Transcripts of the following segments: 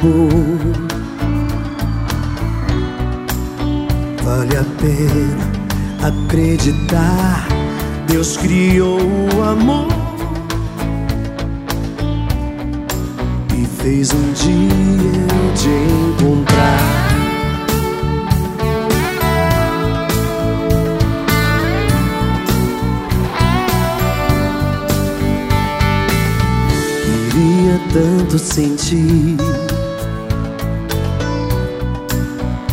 bom. Vale a pena acreditar. Deus criou o amor e fez um dia Tanto sentir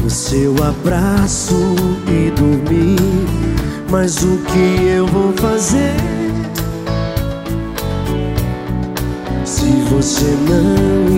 o seu abraço e dormir. Mas o que eu vou fazer se você não?